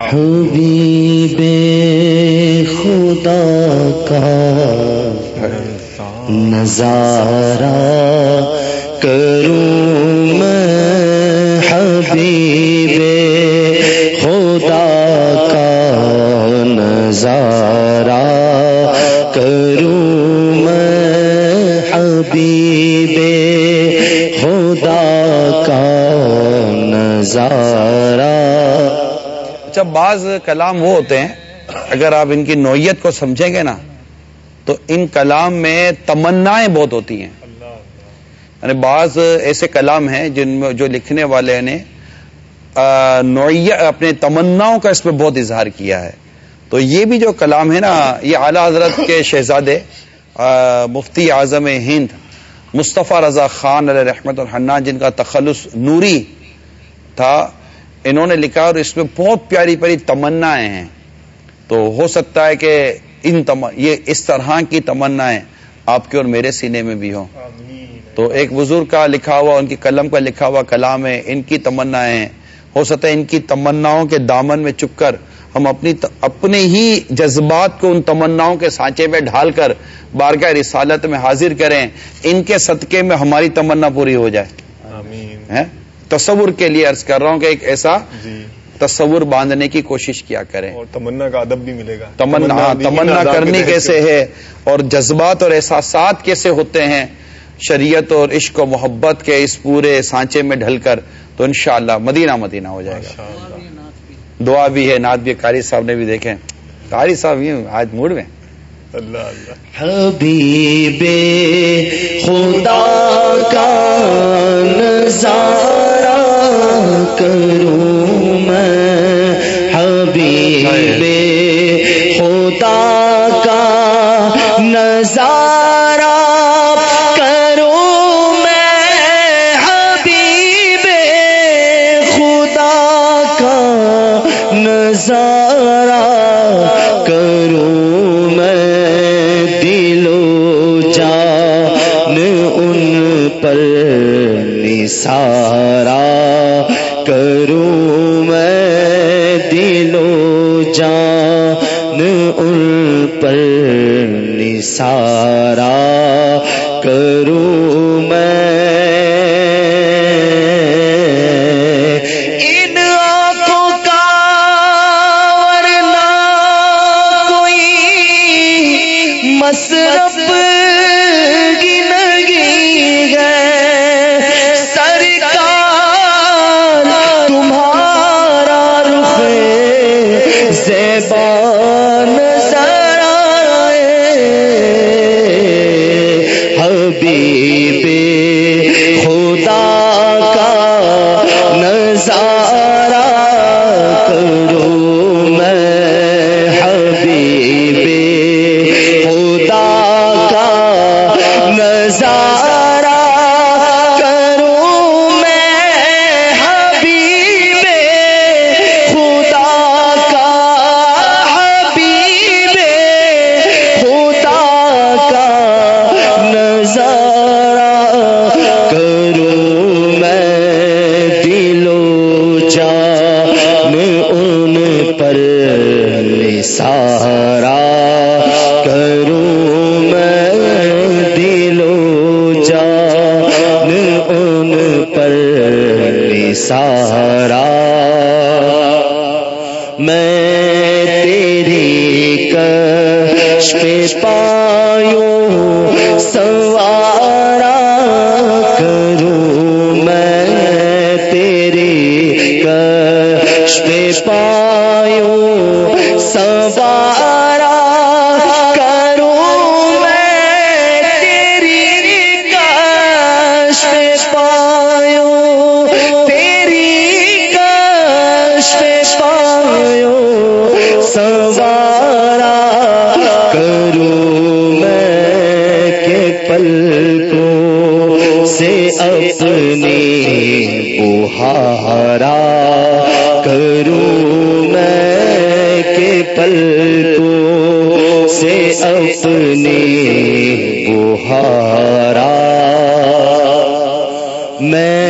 حبیب خدا کا نظارہ کروں میں حبیب خدا کا نظارہ کروں میں حبیب خدا کا نظارہ اچھا بعض کلام وہ ہوتے ہیں، اگر آپ ان کی نوعیت کو سمجھیں گے نا، تو ان کلام میں تمنائیں بہت ہوتی ہیں۔ یعنی بعض ایسے کلام ہیں جن میں جو لکھنے والے نے نوعیت اپنے تمناؤں کا اس میں بہت اظہار کیا ہے۔ تو یہ بھی جو کلام ہے نا، یہ اعلیٰ حضرت کے شہزادے مفتی اعظم ہند، مصطفیٰ رضا خان علیہ رحمت الحنان، جن کا تخلص نوری تھا انہوں نے لکھا اور اس میں بہت پیاری پیاری تمنائیں ہیں۔ تو ہو سکتا ہے کہ ان تم یہ اس طرح کی تمنائیں آپ کے اور میرے سینے میں بھی ہوں۔ تو ایک بزرگ کا لکھا ہوا ان کی قلم کا لکھا ہوا کلام ہے ان کی تمنائیں ہیں۔ ہو سکتا ہے ان کی تمناؤں کے دامن میں چپ کر ہم اپنی اپنے ہی جذبات کو ان تمناؤں کے سانچے میں ڈھال کر بارگاہ رسالت میں حاضر کریں۔ ان کے صدقے میں ہماری تمنا پوری ہو جائے۔ تصور کے لیے عرض کر رہا ہوں کہ ایک ایسا جی۔ تصور باندھنے کی کوشش کیا کریں۔ اور تمنا کا ادب بھی ملے گا۔ تمنا تمنا کرنی کیسے ہے اور جذبات اور احساسات کیسے ہوتے ہیں؟ شریعت اور عشق و محبت کے اس پورے سانچے میں ڈھل کر تو انشاءاللہ مدینہ مدینہ ہو جائے گا۔ دعا بھی ہے ناد بھی قاری صاحب نے بھی دیکھیں قاری صاحب یوں آج موڈ میں اللہ حبیب خدا کا نظارہ کروں میں۔ حبیب خدا کا نظارہ سارا سے اپنے بہارا میں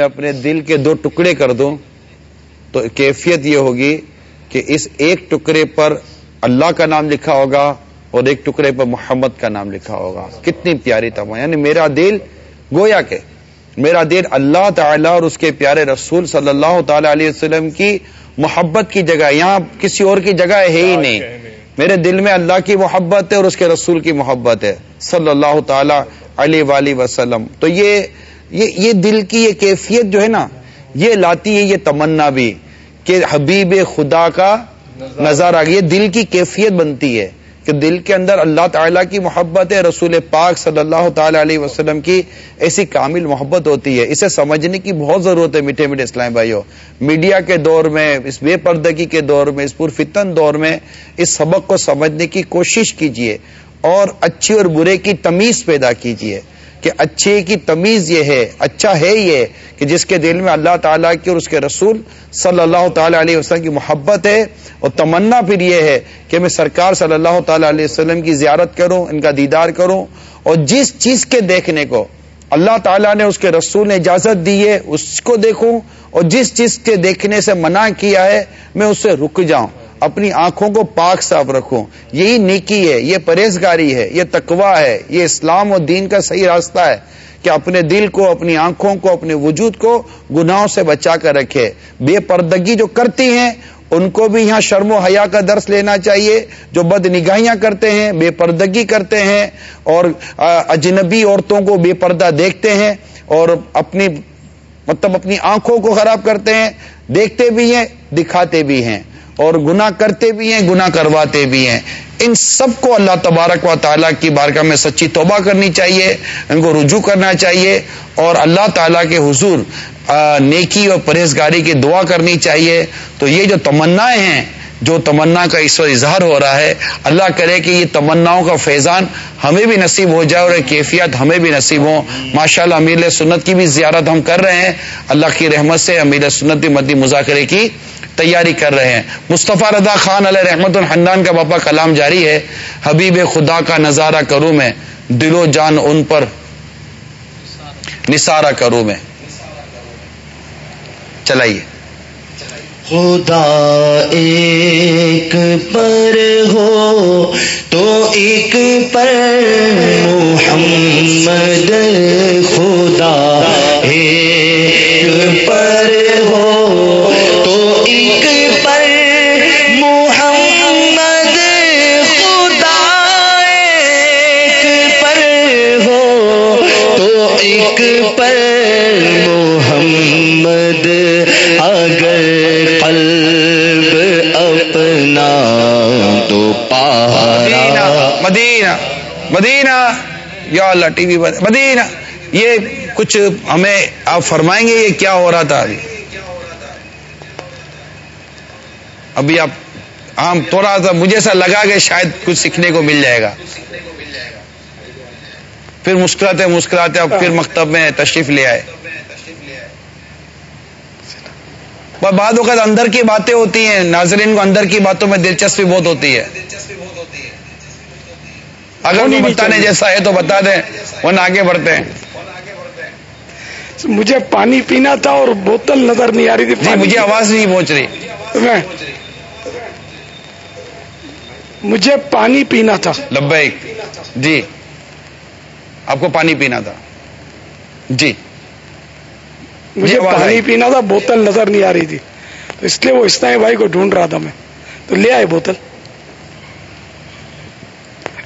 میں اپنے دل کے دو ٹکڑے کر دوں تو کیفیت یہ ہوگی کہ اس ایک ٹکڑے پر اللہ کا نام لکھا ہوگا اور ایک ٹکڑے پر محمد کا نام لکھا ہوگا۔ کتنی پیاری تمنا یعنی میرا دل گویا کہ میرا دل اللہ تعالی اور اس کے پیارے رسول صلی اللہ تعالی علیہ وسلم کی محبت کی جگہ، یہاں کسی اور کی جگہ ہے ہی نہیں۔ میرے دل میں اللہ کی محبت ہے اور اس کے رسول کی محبت ہے۔ صلی اللہ تعالی علیہ وآلہ وسلم۔ تو یہ یہ یہ دل کی یہ کیفیت جو ہے نا، یہ لاتی ہے یہ تمنا بھی کہ حبیب خدا کا نظارہ، یہ دل کی کیفیت بنتی ہے کہ دل کے اندر اللہ تعالیٰ کی محبت ہے، رسول پاک صلی اللہ تعالی علیہ وسلم کی ایسی کامل محبت ہوتی ہے۔ اسے سمجھنے کی بہت ضرورت ہے میٹھے میٹھے اسلام بھائیوں میڈیا کے دور میں، اس بے پردگی کے دور میں، اس پرفتن دور میں اس سبق کو سمجھنے کی کوشش کیجیے اور اچھے اور برے کی تمیز پیدا کیجیے کہ اچھے کی تمیز یہ ہے اچھا ہے یہ کہ جس کے دل میں اللہ تعالیٰ کی اور اس کے رسول صلی اللہ تعالی علیہ وسلم کی محبت ہے اور تمنا پھر یہ ہے کہ میں سرکار صلی اللہ تعالی علیہ وسلم کی زیارت کروں، ان کا دیدار کروں اور جس چیز کے دیکھنے کو اللہ تعالیٰ نے اس کے رسول نے اجازت دی ہے، اس کو دیکھوں اور جس چیز کے دیکھنے سے منع کیا ہے، میں اس سے رک جاؤں۔ اپنی آنکھوں کو پاک صاف رکھوں یہی نیکی ہے، یہ پرہیزگاری ہے، یہ تقوا ہے، یہ اسلام اور دین کا صحیح راستہ ہے کہ اپنے دل کو، اپنی آنکھوں کو، اپنے وجود کو گناہوں سے بچا کر رکھے۔ بے پردگی جو کرتی ہیں، ان کو بھی یہاں شرم و حیا کا درس لینا چاہیے۔ جو بد نگاہیاں کرتے ہیں، بے پردگی کرتے ہیں اور اجنبی عورتوں کو بے پردہ دیکھتے ہیں اور اپنی مطلب اپنی آنکھوں کو خراب کرتے ہیں، دیکھتے بھی ہیں، دکھاتے بھی ہیں۔ اور گناہ کرتے بھی ہیں، گناہ کرواتے بھی ہیں۔ ان سب کو اللہ تبارک و تعالیٰ کی بارگاہ میں سچی توبہ کرنی چاہیے، ان کو رجوع کرنا چاہیے، اور اللہ تعالیٰ کے حضور نیکی اور پرہیزگاری کی دعا کرنی چاہیے۔ تو یہ جو تمنائیں ہیں، جو تمنا کا اس وقت اظہار ہو رہا ہے، اللہ کرے کہ یہ تمناؤں کا فیضان ہمیں بھی نصیب ہو جائے اور کیفیت ہمیں بھی نصیب ہو۔ ماشاء اللہ امیر سنت کی بھی زیارت ہم کر رہے ہیں۔ اللہ کی رحمت سے امیر سنت بھی مدی مذاکرے کی تیاری کر رہے ہیں۔ مصطفیٰ رضا خان علیہ رحمت الحنان کا باپا کلام جاری ہے۔ حبیب خدا کا نظارہ کروں میں، دل و جان ان پر نثارہ کروں میں۔ چلائیے۔ خدا ایک پر ہو تو ایک پر محمد، خدا ایک پر ہو مدینہ پارا مدینہ مدینہ یا اللہ ٹی وی پر، مدینہ، یہ کچھ ہمیں آپ فرمائیں گے یہ کیا ہو رہا تھا ابھی ابھی آپ ہم تھوڑا سا مجھے ایسا لگا کہ شاید کچھ سیکھنے کو مل جائے گا۔ پھر مسکراتے مسکراتے اب پھر مکتب میں تشریف لے آئے۔ پر بعد وقت اندر کی باتیں ہوتی ہیں ناظرین کو اندر کی باتوں میں دلچسپی بہت ہوتی ہے۔ اگر کوئی بتانے جیسا ہے تو بتا دیں ورنہ آگے بڑھتے ہیں۔ مجھے پانی پینا تھا اور بوتل نظر نہیں آ رہی تھی مجھے۔ آواز نہیں پہنچ رہی۔ مجھے پانی پینا تھا۔ لبیک جی۔ آپ کو پانی پینا تھا۔ جی۔ مجھے پانی۔ پینا تھا بوتل نظر نہیں آ رہی تھی۔ تو اس لیے وہ اسلائی بھائی کو ڈھونڈ رہا تھا میں۔ تو لے آئے بوتل۔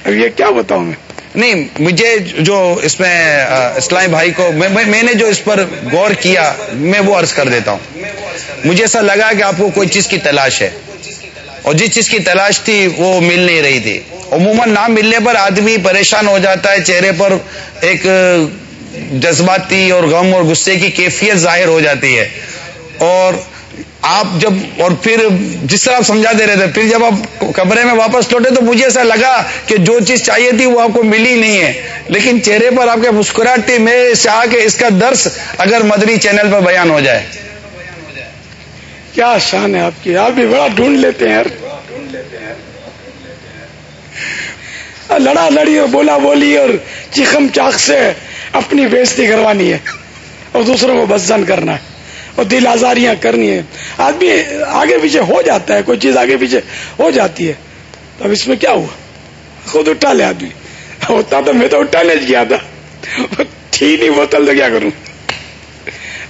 اب یہ کیا بتاؤں میں؟ نہیں مجھے جو اس میں آ، اسلامی بھائی کو میں میں نے جو اس پر غور کیا میں وہ عرض کر دیتا ہوں۔ مجھے ایسا لگا کہ آپ کو کوئی چیز کی تلاش ہے۔ اور جس چیز کی تلاش تھی وہ مل نہیں رہی تھی۔ عموماً نہ ملنے پر آدمی پریشان ہو جاتا ہے چہرے پر ایک جذباتی اور غم اور غصے کی کیفیت ظاہر ہو جاتی ہے۔ اور آپ جب اور پھر جس طرح آپ سمجھاتے رہتے پھر جب آپ کمرے میں واپس لوٹے تو مجھے ایسا لگا کہ جو چیز چاہیے تھی وہ آپ کو ملی نہیں ہے۔ لیکن چہرے پر آپ کے مسکراہٹ تھی۔ میں چاہ کہ اس کا درس اگر مدری چینل پر بیان ہو جائے۔ کیا شان ہے آپ کی۔ آپ بھی بڑا ڈھونڈ لیتے ہیں۔ لڑا لڑی اور بولا بولی اور چیخم چاخ سے اپنی بےزتی کروانی ہے اور دوسروں کو بزن کرنا ہے۔ اور دل آزاریاں کرنی ہے آدمی آگے پیچھے ہو جاتا ہے، کوئی چیز آگے پیچھے ہو جاتی ہے۔ تو اب اس میں کیا ہوا؟ خود اٹھا لے آدمی۔ ہوتا تو میں تو اٹھا لے جی گیا تھا۔ تھی نہیں بوتل تو کیا کروں؟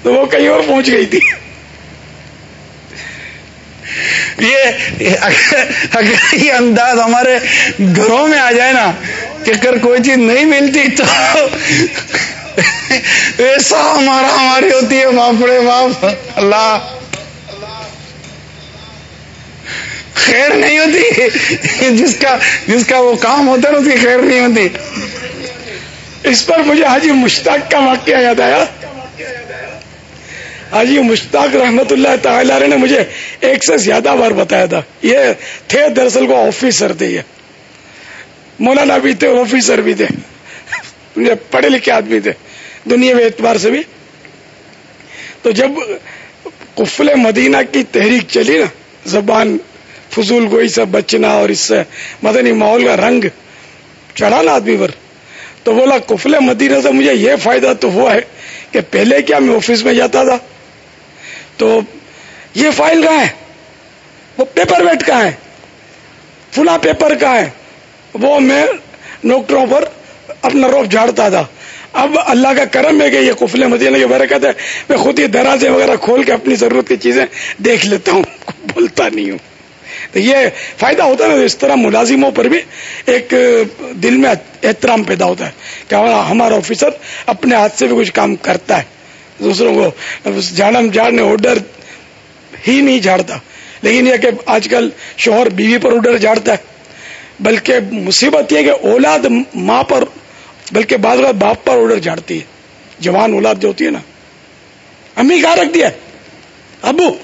تو وہ کہیں اور پہنچ گئی تھی۔ یہ اگر یہ انداز ہمارے گھروں میں آ جائے نا کہ اگر کوئی چیز نہیں ملتی تو ایسا ہمارا ہماری ہوتی ہے باپڑے باپ اللہ۔ خیر نہیں ہوتی۔ جس کا جس کا وہ کام ہوتا ہے اس کی خیر نہیں ہوتی۔ اس پر مجھے حاجی مشتاق کا واقعہ یاد آیا۔ حاجی مشتاق رحمت اللہ تعالی نے مجھے ایک سے زیادہ بار بتایا تھا۔ یہ تھے دراصل کو آفیسر تھے یہ۔ مولانا بھی تھے، آفیسر بھی تھے۔ مجھے پڑھے لکھے آدمی تھے۔ دنیا میں اعتبار سے بھی۔ تو جب قفل مدینہ کی تحریک چلی نا، زبان فضول گوئی سے بچنا اور اس سے مدنی ماحول کا رنگ چڑھا نا آدمی پر، تو بولا کفل مدینہ سے مجھے یہ فائدہ تو ہوا ہے کہ پہلے کیا میں آفس میں جاتا تھا؟ تو یہ فائل کہاں ہے؟ وہ پیپر ویٹ کہاں ہے؟ فلا پیپر کہاں ہے؟ وہ میں نوکروں پر اپنا روپ جھاڑتا تھا۔ اب اللہ کا کرم ہے کہ یہ کفل مدینہ کی برکت ہے۔ میں خود یہ درازے وغیرہ کھول کے اپنی ضرورت کی چیزیں دیکھ لیتا ہوں بولتا نہیں ہوں۔ تو یہ فائدہ ہوتا ہے اس طرح ملازموں پر بھی ایک دل میں احترام پیدا ہوتا ہے کہ ہمارا آفیسر اپنے ہاتھ سے بھی کچھ کام کرتا ہے۔ دوسروں کو جھاڑم جھاڑنے آڈر ہی نہیں جھاڑتا۔ لیکن یہ کہ آج کل شوہر بیوی پر آڈر جھاڑتا ہے۔ بلکہ مصیبت یہ کہ اولاد ماں پر بلکہ بعض بات باپ پر آڈر جھاڑتی ہے۔ جوان اولاد جو ہوتی ہے نا۔ امی کہاں رکھ دیا ابو،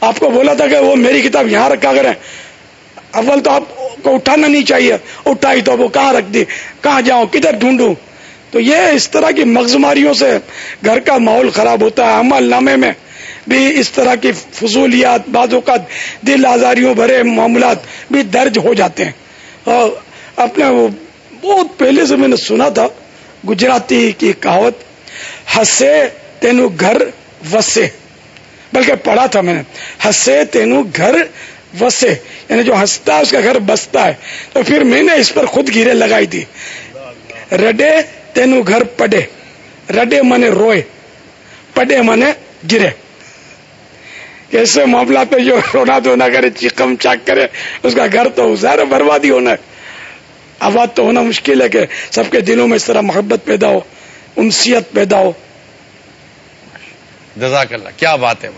آپ کو بولا تھا کہ وہ میری کتاب یہاں رکھا کریں۔ اول تو آپ کو اٹھانا نہیں چاہیے۔ اٹھائی تو وہ کہاں رکھ دی؟ کہاں جاؤں؟ کدھر ڈھونڈوں؟ تو یہ اس طرح کی مغزماریوں سے گھر کا ماحول خراب ہوتا ہے۔ عمل نامے میں بھی اس طرح کی فضولیات، بعض اوقات دل آزاریوں بھرے معاملات بھی درج ہو جاتے ہیں۔ اور اپنے وہ بہت پہلے سے میں نے سنا تھا، گجراتی کی کہاوت ہسے تینو گھر وسے۔ بلکہ پڑھا تھا میں نے ہسے تینو گھر وسے۔ یعنی جو ہنستا ہے، اس کا گھر بستا ہے۔ تو پھر میں نے اس پر خود گیرے لگائی تھی۔ رڈے تینو گھر پڑے رڈے منے روئے پڑے منے گرے۔ ایسے معاملہ پہ جو رونا دھونا کرے چیکم چاک کرے، اس کا گھر تو ظاہر بربادی ہونا ہے۔ آواز تو ہونا مشکل ہے کہ سب کے دلوں میں اس طرح محبت پیدا ہو انسیت پیدا ہو۔ جزاک اللہ کیا بات ہے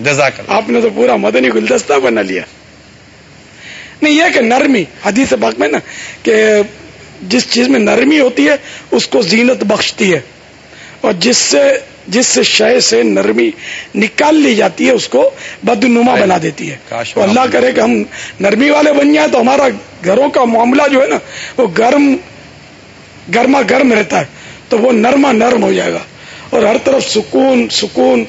جزاک اللہ آپ نے تو پورا مدنی گلدستہ بنا لیا۔ نہیں یہ کہ نرمی حدیث باغ میں نا کہ جس چیز میں نرمی ہوتی ہے اس کو زینت بخشتی ہے۔ اور جس سے جس سے شے سے نرمی نکال لی جاتی ہے اس کو بدنما بنا دیتی ہے۔ تو اللہ کرے کہ ہم نرمی والے بن جائیں تو ہمارا گھروں کا معاملہ جو ہے نا وہ گرم گرما گرم رہتا ہے تو وہ نرما نرم ہو جائے گا۔ اور ہر طرف سکون سکون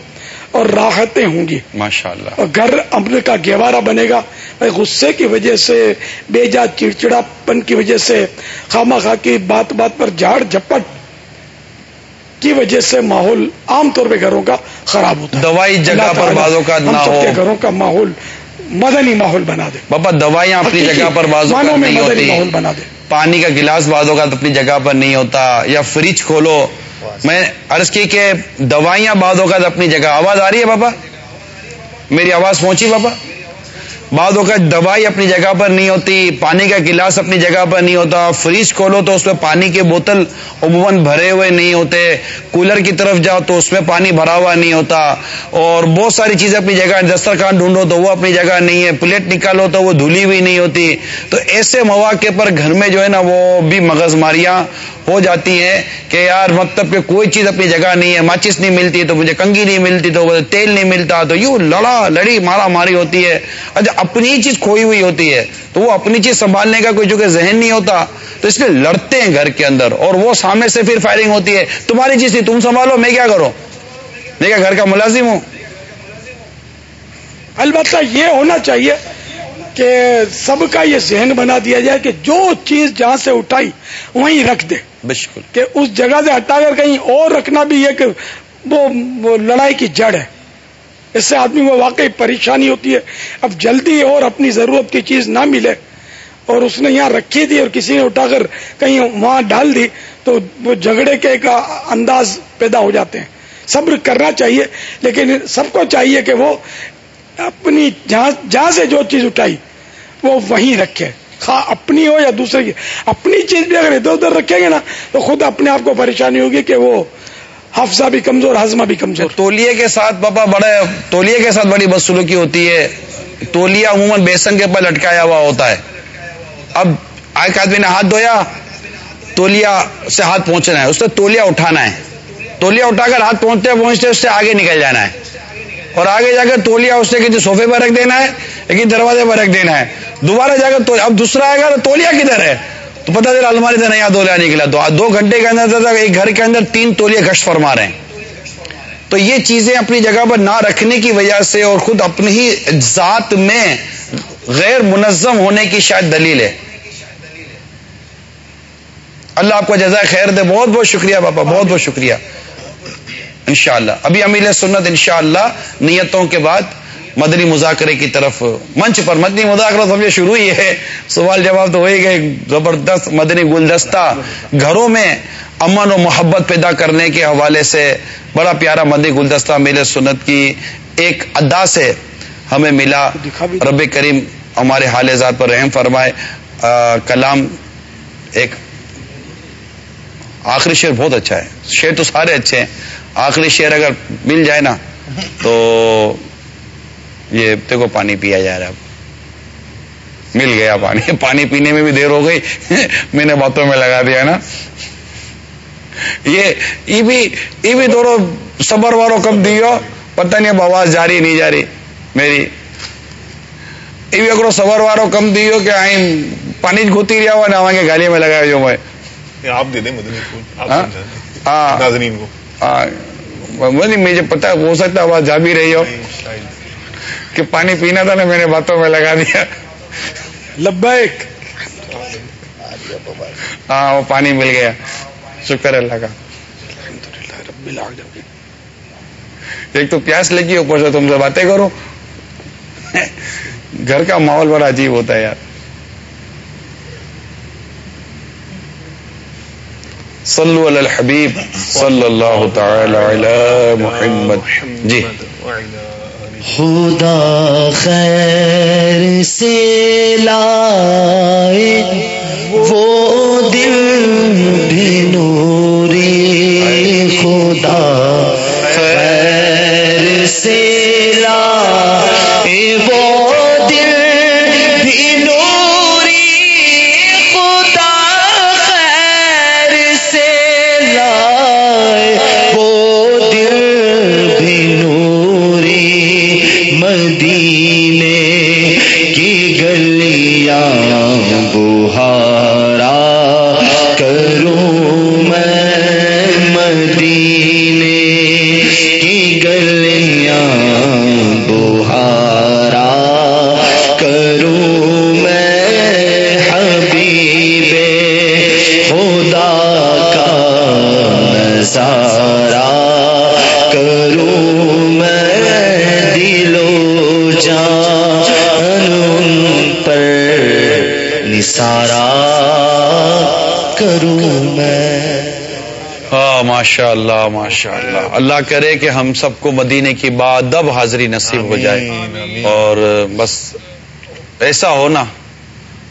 اور راحتیں ہوں گی۔ ماشاء اللہ۔ اور گھر امن کا گہوارہ بنے گا۔ غصے کی وجہ سے بے جا چڑچڑا پن کی وجہ سے خامہ خا کی بات بات پر جھاڑ جھپٹ کی وجہ سے ماحول عام طور پہ گھروں کا خراب ہوتا ہے۔ دوائی جگہ پر بازوں کا نہ ہو۔ گھروں کا ماحول مدنی ماحول بنا دے۔ بابا دوائیاں اپنی جگہ پر بازوں کا نہیں ہوتی۔ بنا دے۔ پانی کا گلاس بازوں کا اپنی جگہ پر نہیں ہوتا۔ یا فریج کھولو۔ میں عرض کی کہ دوائیاں بعض اوقات اپنی جگہ۔ آواز آ رہی ہے بابا؟ میری آواز پہنچی بابا؟ بعض اوقات دوائی اپنی جگہ پر نہیں ہوتی، پانی کا گلاس اپنی جگہ پر نہیں ہوتا، فریج کھولو تو اس میں پانی کے بوتل عموماً بھرے ہوئے نہیں ہوتے، کولر کی طرف جاؤ تو اس میں پانی بھرا ہوا نہیں ہوتا، اور بہت ساری چیزیں اپنی جگہ، دسترخوان ڈھونڈو تو وہ اپنی جگہ نہیں ہے، پلیٹ نکالو تو وہ دھلی ہوئی نہیں ہوتی۔ تو ایسے مواقع پر گھر میں جو ہے نا وہ بھی مغز ماریاں ہو جاتی ہیں کہ یار مکتب پہ کوئی چیز اپنی جگہ نہیں ہے، ماچس نہیں ملتی، تو مجھے کنگھی نہیں ملتی، تو تیل نہیں ملتا، تو یوں لڑا، لڑی، مارا ماری ہوتی ہے۔ اچھا اپنی چیز کھوئی ہوئی ہوتی ہے، تو وہ اپنی چیز سنبھالنے کا کوئی جو کہ ذہن نہیں ہوتا۔ تو اس لیے لڑتے ہیں گھر کے اندر، اور وہ سامنے سے پھر فائرنگ ہوتی ہے۔ تمہاری چیز تھی تم سنبھالو، میں کیا کروں؟ میں کیا گھر کا ملازم ہوں؟ البتہ یہ ہونا چاہیے کہ سب کا یہ ذہن بنا دیا جائے کہ جو چیز جہاں سے اٹھائی وہیں رکھ دے۔ بالکل۔ کہ اس جگہ سے ہٹا کر کہیں اور رکھنا بھی کہ وہ, وہ لڑائی کی جڑ ہے۔ اس سے آدمی کو واقعی پریشانی ہوتی ہے۔ اب جلدی اور اپنی ضرورت کی چیز نہ ملے اور اس نے یہاں رکھی تھی اور کسی نے اٹھا کر کہیں وہاں ڈال دی تو وہ جھگڑے کے ایک انداز پیدا ہو جاتے ہیں۔ صبر کرنا چاہیے لیکن سب کو چاہیے کہ وہ اپنی جہاں جہاں سے جو چیز اٹھائی، وہ وہیں رکھے۔ خواہ اپنی ہو یا دوسرے کی۔ اپنی چیز بھی اگر ادھر ادھر رکھیں گے نا، تو خود اپنے آپ کو پریشانی ہوگی کہ وہ حفظہ بھی کمزور ہاضمہ بھی کمزور۔ تولیے کے ساتھ پاپا بڑے تولیے کے ساتھ بڑی بدسلوکی ہوتی ہے۔ تولیا عموماً بیسن کے اوپر لٹکایا ہوا ہوتا ہے۔ اب ایک آدمی نے ہاتھ دھویا تولیا سے ہاتھ پہنچنا ہے، اس سے تولیا اٹھانا ہے۔ تولیا اٹھا کر ہاتھ پہنچتے پہنچتے اس سے آگے نکل جانا ہے۔ اور آگے جا کر تولیا اس سے کسی صوفے پر رکھ دینا ہے لیکن دروازے پر رکھ دینا ہے۔ دوبارہ جا کر اب دوسرا آئے گا تو تولیا کدھر ہے؟ تو پتا چلا الماری سے نیا تولیا نکلا۔ تو دو گھنٹے کے اندر ایک گھر کے اندر تین تولیا گشت فرما رہے ہیں۔ تو یہ چیزیں اپنی جگہ پر نہ رکھنے کی وجہ سے اور خود اپنی ہی ذات میں غیر منظم ہونے کی شاید دلیل ہے۔ اللہ آپ کو جزائے خیر دے۔ بہت بہت شکریہ پاپا بہت بہت شکریہ۔ انشاءاللہ. ابھی امیل سنت انشاءاللہ نیتوں کے بعد مدنی مذاکرے کی طرف منچ پر مدنی مذاکرہ سمجھے شروع ہی ہے. سوال جواب تو ہو ہی گئے. زبردست مدنی گلدستہ گھروں میں امن و محبت پیدا کرنے کے حوالے سے بڑا پیارا مدنی گلدستہ میل سنت کی ایک ادا سے ہمیں ملا. رب کریم ہمارے حال ذات پر رحم فرمائے. کلام ایک آخری شعر بہت اچھا ہے. شعر تو سارے اچھے ہیں. آخری شعر اگر مل جائے نا تو یہ دیکھو پانی پیا جا رہا ہے۔ مل گیا پانی۔ پانی پینے میں بھی دیر ہو گئی۔ میں نے باتوں میں لگا دیا نا۔ یہ بھی بھی دونوں صبر وارو کب دیو۔ پتہ نہیں اب آواز جاری نہیں جاری۔ میری یہ بھی اگر صبر وارو کم دیو کہ آئیں پانی گھوتی رہا ہوا نہ گالی میں لگایا جو میں۔ آپ دے دیں مدنی ہاں؟ ہاں۔ ناظرین کو مجھے پتا ہو سکتا آواز جا بھی رہی ہو۔ کہ پانی پینا تھا نا میں نے باتوں میں لگا دیا۔ لبیک۔ ہاں وہ پانی مل گیا۔ شکر اللہ کا۔ ایک تو پیاس لگی اوپر سے تم سے باتیں کرو گھر کا ماحول بڑا عجیب ہوتا ہے یار۔ صلو علی الحبیب صلی اللہ تعالی علی محمد. جی. خدا خیر سے لائے وہ دل بھی نوری خدا خیر سے لائے وہ ماشاء اللہ ماشاء اللہ اللہ کرے کہ ہم سب کو مدینے کی بعد اب حاضری نصیب ہو جائے۔ اور بس ایسا ہونا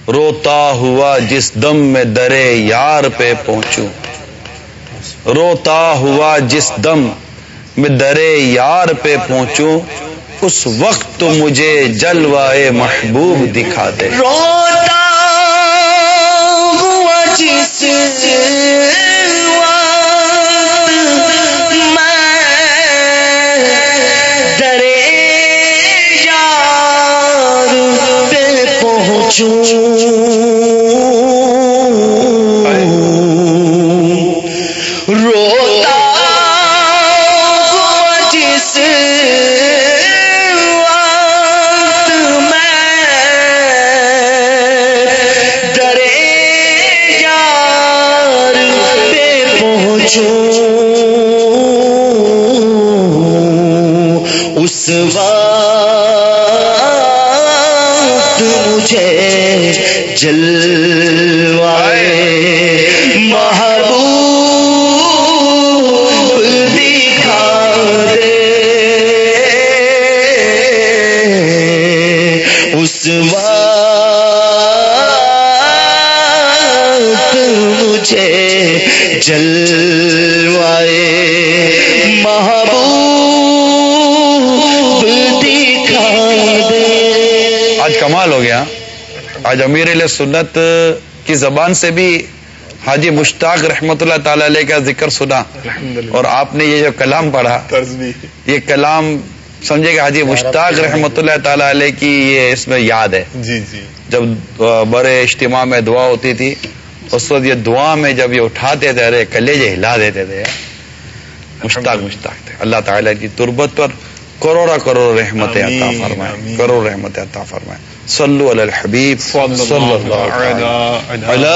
روتا ہوا جس دم میں درے یار پہ پہنچوں۔ روتا ہوا جس دم میں درے یار پہ پہنچوں اس وقت تو مجھے جلوائے محبوب دکھا دے۔ روتا ہوا جس پہ پہنچوں۔ جلوائے محبوب دکھا دے۔ اس وقت مجھے جلوائے محبوب دکھا دے۔ آج کمال ہو گیا۔ آج امیر علیہ سنت کی زبان سے بھی حاجی مشتاق رحمت اللہ تعالی علیہ کا ذکر سنا اور آپ نے یہ جو کلام پڑھا یہ کلام سمجھے کہ حاجی مشتاق رحمت اللہ تعالی علیہ کی یہ اس میں یاد ہے۔ جی جی۔ جب بڑے اجتماع میں دعا ہوتی تھی اس وقت یہ دعا میں جب یہ اٹھاتے تھے ارے کلیجے ہلا دیتے تھے۔ مشتاق مشتاق تھے۔ اللہ تعالیٰ کی تربت پر کروڑا کروڑ رحمت عطا فرمائے۔ کروڑ رحمت عطا فرمائے۔ صلو علی الحبیب صلی اللہ علی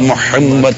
محمد.